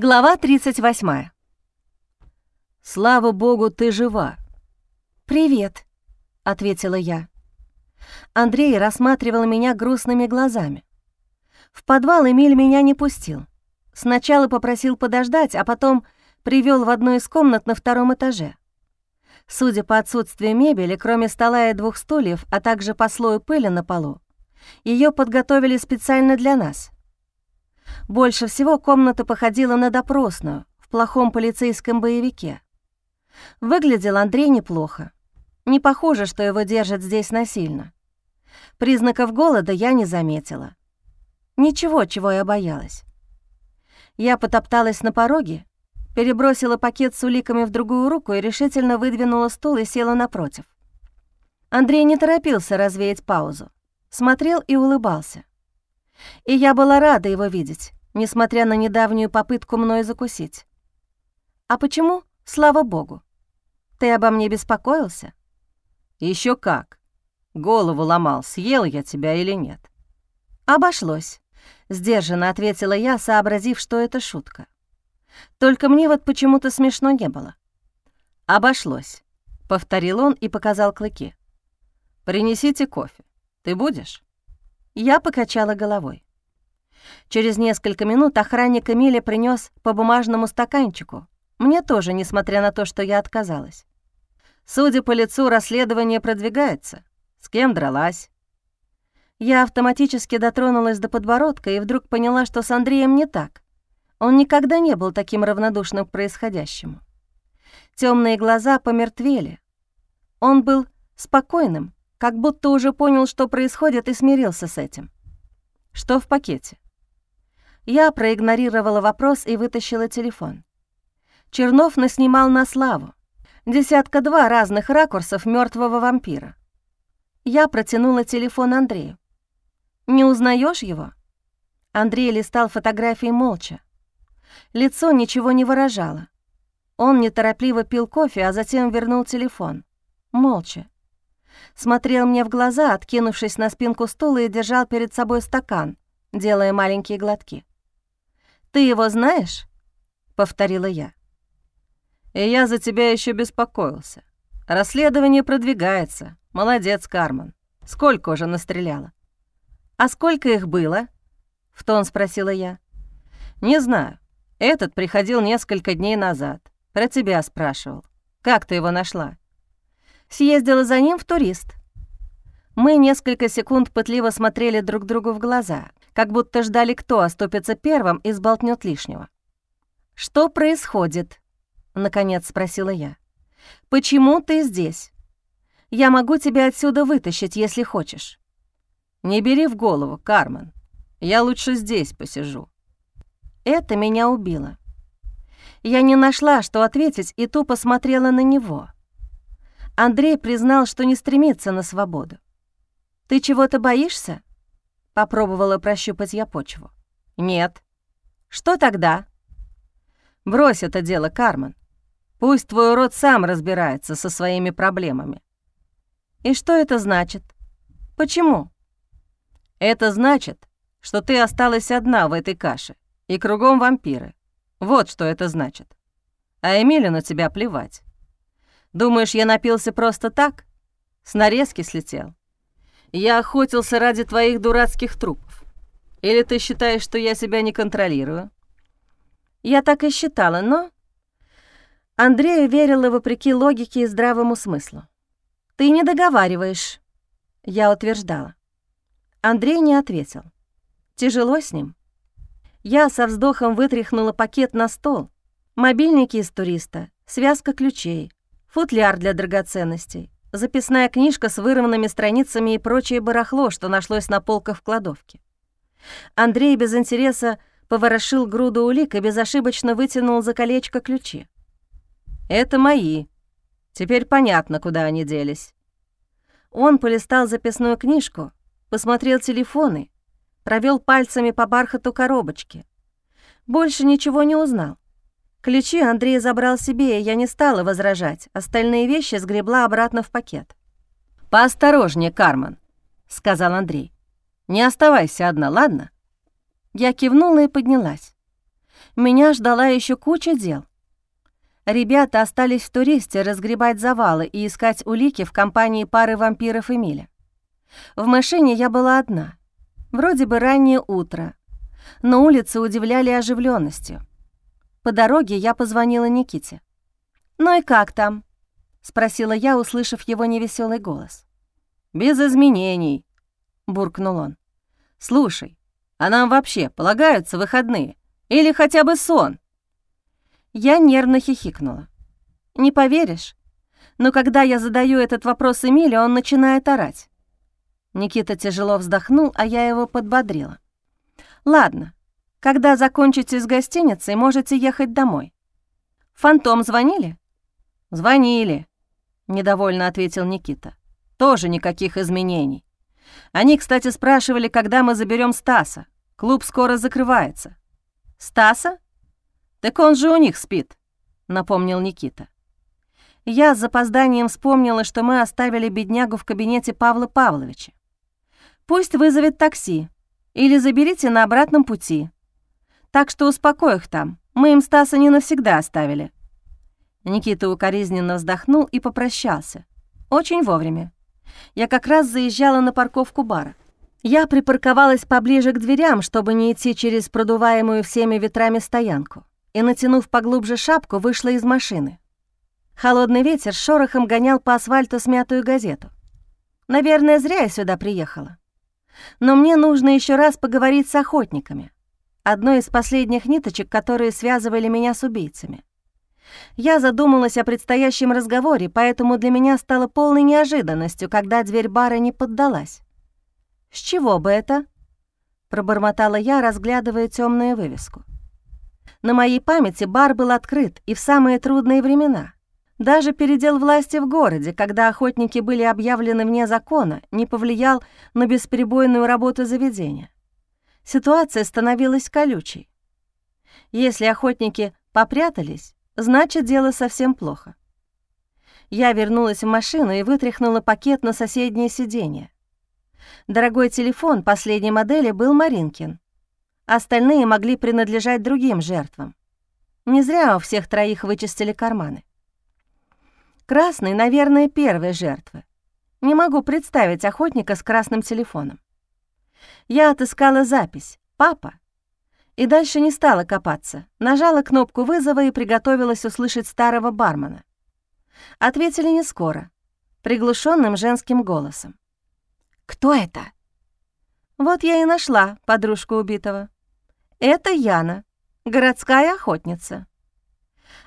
Глава 38. «Слава богу, ты жива!» «Привет», — ответила я. Андрей рассматривал меня грустными глазами. В подвал Эмиль меня не пустил. Сначала попросил подождать, а потом привел в одну из комнат на втором этаже. Судя по отсутствию мебели, кроме стола и двух стульев, а также по слою пыли на полу, ее подготовили специально для нас — больше всего комната походила на допросную в плохом полицейском боевике. Выглядел Андрей неплохо. Не похоже, что его держат здесь насильно. Признаков голода я не заметила. Ничего, чего я боялась. Я потопталась на пороге, перебросила пакет с уликами в другую руку и решительно выдвинула стул и села напротив. Андрей не торопился развеять паузу. Смотрел и улыбался. И я была рада его видеть, несмотря на недавнюю попытку мной закусить. «А почему? Слава богу. Ты обо мне беспокоился?» Еще как. Голову ломал, съел я тебя или нет». «Обошлось», — сдержанно ответила я, сообразив, что это шутка. Только мне вот почему-то смешно не было. «Обошлось», — повторил он и показал клыки. «Принесите кофе. Ты будешь?» Я покачала головой. Через несколько минут охранник Эмиля принес по бумажному стаканчику. Мне тоже, несмотря на то, что я отказалась. Судя по лицу, расследование продвигается. С кем дралась? Я автоматически дотронулась до подбородка и вдруг поняла, что с Андреем не так. Он никогда не был таким равнодушным к происходящему. Темные глаза помертвели. Он был спокойным, как будто уже понял, что происходит, и смирился с этим. Что в пакете? Я проигнорировала вопрос и вытащила телефон. Чернов наснимал на славу. Десятка-два разных ракурсов мертвого вампира. Я протянула телефон Андрею. «Не узнаешь его?» Андрей листал фотографии молча. Лицо ничего не выражало. Он неторопливо пил кофе, а затем вернул телефон. Молча смотрел мне в глаза, откинувшись на спинку стула и держал перед собой стакан, делая маленькие глотки. «Ты его знаешь?» — повторила я. «И я за тебя еще беспокоился. Расследование продвигается. Молодец, Карман. Сколько уже настреляла?» «А сколько их было?» — в тон спросила я. «Не знаю. Этот приходил несколько дней назад. Про тебя спрашивал. Как ты его нашла?» Съездила за ним в турист. Мы несколько секунд пытливо смотрели друг другу в глаза, как будто ждали, кто оступится первым и сболтнет лишнего. «Что происходит?» — наконец спросила я. «Почему ты здесь? Я могу тебя отсюда вытащить, если хочешь». «Не бери в голову, Кармен. Я лучше здесь посижу». Это меня убило. Я не нашла, что ответить, и тупо смотрела на него — Андрей признал, что не стремится на свободу. «Ты чего-то боишься?» — попробовала прощупать я почву. «Нет». «Что тогда?» «Брось это дело, Кармен. Пусть твой род сам разбирается со своими проблемами». «И что это значит? Почему?» «Это значит, что ты осталась одна в этой каше, и кругом вампиры. Вот что это значит. А Эмилю на тебя плевать. Думаешь, я напился просто так? С нарезки слетел? Я охотился ради твоих дурацких трупов. Или ты считаешь, что я себя не контролирую? Я так и считала, но... Андрею верила вопреки логике и здравому смыслу. «Ты не договариваешь», — я утверждала. Андрей не ответил. Тяжело с ним. Я со вздохом вытряхнула пакет на стол. Мобильники из туриста, связка ключей, футляр для драгоценностей, записная книжка с вырванными страницами и прочее барахло, что нашлось на полках в кладовке. Андрей без интереса поворошил груду улик и безошибочно вытянул за колечко ключи. «Это мои. Теперь понятно, куда они делись». Он полистал записную книжку, посмотрел телефоны, провел пальцами по бархату коробочки. Больше ничего не узнал. Ключи Андрей забрал себе, и я не стала возражать. Остальные вещи сгребла обратно в пакет. «Поосторожнее, Кармен», — сказал Андрей. «Не оставайся одна, ладно?» Я кивнула и поднялась. Меня ждала еще куча дел. Ребята остались в туристе разгребать завалы и искать улики в компании пары вампиров Эмиля. В машине я была одна. Вроде бы раннее утро, но улицы удивляли оживленностью. По дороге я позвонила Никите. «Ну и как там?» — спросила я, услышав его невеселый голос. «Без изменений», — буркнул он. «Слушай, а нам вообще полагаются выходные? Или хотя бы сон?» Я нервно хихикнула. «Не поверишь, но когда я задаю этот вопрос Эмиле, он начинает орать». Никита тяжело вздохнул, а я его подбодрила. «Ладно, когда закончите с гостиницей, можете ехать домой. Фантом звонили?» «Звонили», — недовольно ответил Никита. «Тоже никаких изменений. Они, кстати, спрашивали, когда мы заберем Стаса. Клуб скоро закрывается». «Стаса?» «Так он же у них спит», — напомнил Никита. Я с запозданием вспомнила, что мы оставили беднягу в кабинете Павла Павловича. Пусть вызовет такси или заберите на обратном пути. Так что успокой их там, мы им Стаса не навсегда оставили». Никита укоризненно вздохнул и попрощался. Очень вовремя. Я как раз заезжала на парковку бара. Я припарковалась поближе к дверям, чтобы не идти через продуваемую всеми ветрами стоянку, и, натянув поглубже шапку, вышла из машины. Холодный ветер шорохом гонял по асфальту смятую газету. Наверное, зря я сюда приехала. Но мне нужно еще раз поговорить с охотниками. Одной из последних ниточек, которые связывали меня с убийцами. Я задумалась о предстоящем разговоре, поэтому для меня стало полной неожиданностью, когда дверь бара не поддалась. «С чего бы это?» — пробормотала я, разглядывая темную вывеску. На моей памяти бар был открыт и в самые трудные времена — даже передел власти в городе, когда охотники были объявлены вне закона, не повлиял на бесперебойную работу заведения. Ситуация становилась колючей. Если охотники попрятались, значит, дело совсем плохо. Я вернулась в машину и вытряхнула пакет на соседнее сиденье. Дорогой телефон последней модели был Маринкин. Остальные могли принадлежать другим жертвам. Не зря у всех троих вычистили карманы. Красный, наверное, первая жертва. Не могу представить охотника с красным телефоном. Я отыскала запись «Папа» и дальше не стала копаться. Нажала кнопку вызова и приготовилась услышать старого бармена. Ответили не скоро, приглушенным женским голосом. «Кто это?» Вот я и нашла подружку убитого. Это Яна, городская охотница.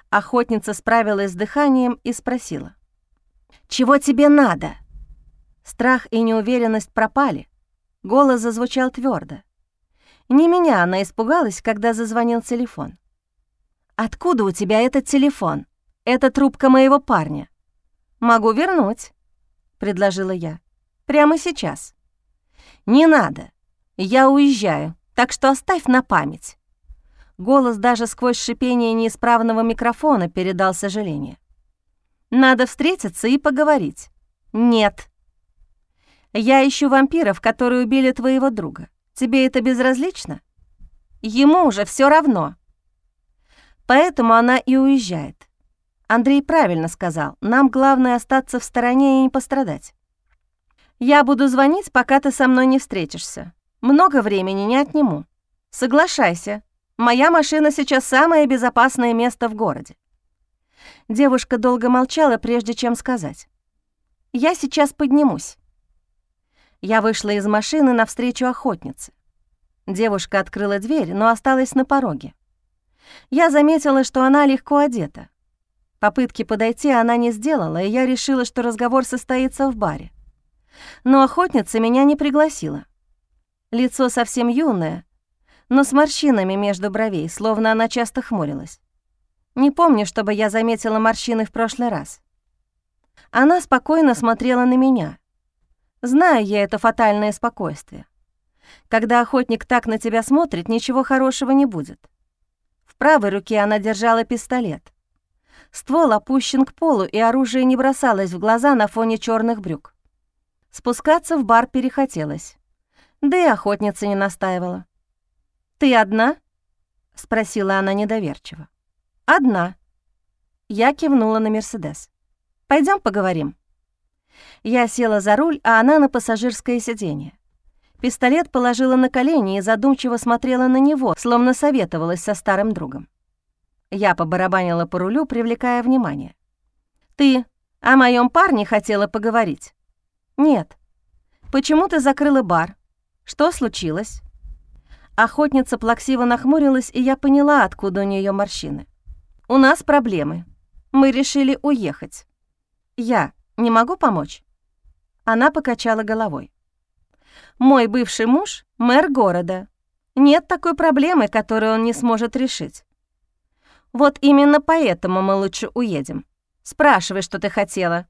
Охотница справилась с дыханием и спросила. «Чего тебе надо?» Страх и неуверенность пропали. Голос зазвучал твердо. Не меня она испугалась, когда зазвонил телефон. «Откуда у тебя этот телефон? Это трубка моего парня». «Могу вернуть», — предложила я. «Прямо сейчас». «Не надо. Я уезжаю, так что оставь на память». Голос даже сквозь шипение неисправного микрофона передал сожаление. «Надо встретиться и поговорить». «Нет». «Я ищу вампиров, которые убили твоего друга. Тебе это безразлично?» «Ему уже все равно». Поэтому она и уезжает. Андрей правильно сказал, нам главное остаться в стороне и не пострадать. Я буду звонить, пока ты со мной не встретишься. Много времени не отниму. Соглашайся, Моя машина сейчас самое безопасное место в городе». Девушка долго молчала, прежде чем сказать. «Я сейчас поднимусь». Я вышла из машины навстречу охотнице. Девушка открыла дверь, но осталась на пороге. Я заметила, что она легко одета. Попытки подойти она не сделала, и я решила, что разговор состоится в баре. Но охотница меня не пригласила. Лицо совсем юное, но с морщинами между бровей, словно она часто хмурилась. Не помню, чтобы я заметила морщины в прошлый раз. Она спокойно смотрела на меня. Знаю я это фатальное спокойствие. Когда охотник так на тебя смотрит, ничего хорошего не будет. В правой руке она держала пистолет. Ствол опущен к полу, и оружие не бросалось в глаза на фоне черных брюк. Спускаться в бар перехотелось. Да и охотница не настаивала. «Ты одна?» — спросила она недоверчиво. «Одна». Я кивнула на Мерседес. Пойдем поговорим». Я села за руль, а она на пассажирское сиденье. Пистолет положила на колени и задумчиво смотрела на него, словно советовалась со старым другом. Я побарабанила по рулю, привлекая внимание. «Ты о моем парне хотела поговорить?» «Нет». «Почему ты закрыла бар? Что случилось?» Охотница плаксиво нахмурилась, и я поняла, откуда у нее морщины. «У нас проблемы. Мы решили уехать. Я не могу помочь?» Она покачала головой. «Мой бывший муж — мэр города. Нет такой проблемы, которую он не сможет решить. Вот именно поэтому мы лучше уедем. Спрашивай, что ты хотела.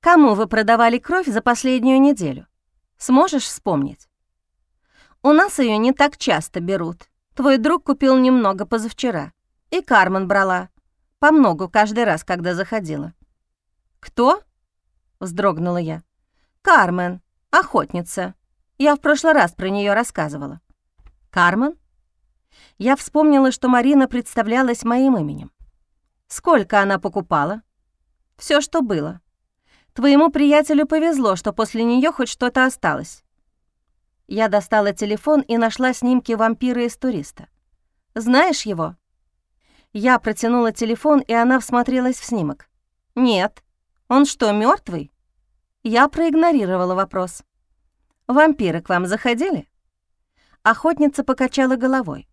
Кому вы продавали кровь за последнюю неделю? Сможешь вспомнить? У нас ее не так часто берут. Твой друг купил немного позавчера. И Кармен брала. По многу каждый раз, когда заходила. «Кто?» — вздрогнула я. «Кармен, охотница. Я в прошлый раз про нее рассказывала». «Кармен?» Я вспомнила, что Марина представлялась моим именем. «Сколько она покупала?» Все, что было. Твоему приятелю повезло, что после нее хоть что-то осталось. Я достала телефон и нашла снимки вампира из туриста. «Знаешь его?» Я протянула телефон, и она всмотрелась в снимок. «Нет. Он что, мертвый? Я проигнорировала вопрос. «Вампиры к вам заходили?» Охотница покачала головой.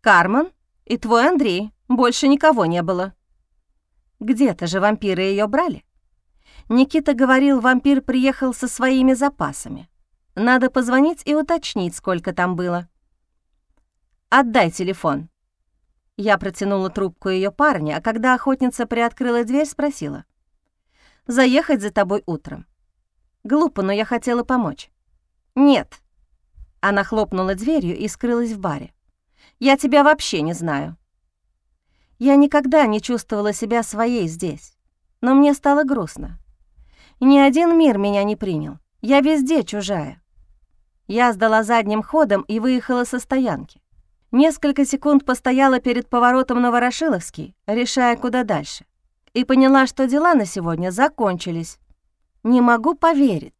«Кармен и твой Андрей. Больше никого не было». «Где-то же вампиры ее брали?» Никита говорил, вампир приехал со своими запасами. Надо позвонить и уточнить, сколько там было. «Отдай телефон». Я протянула трубку ее парня, а когда охотница приоткрыла дверь, спросила. «Заехать за тобой утром». Глупо, но я хотела помочь. «Нет». Она хлопнула дверью и скрылась в баре. «Я тебя вообще не знаю». Я никогда не чувствовала себя своей здесь, но мне стало грустно. Ни один мир меня не принял. Я везде чужая. Я сдала задним ходом и выехала со стоянки. Несколько секунд постояла перед поворотом на Ворошиловский, решая, куда дальше. И поняла, что дела на сегодня закончились. Не могу поверить.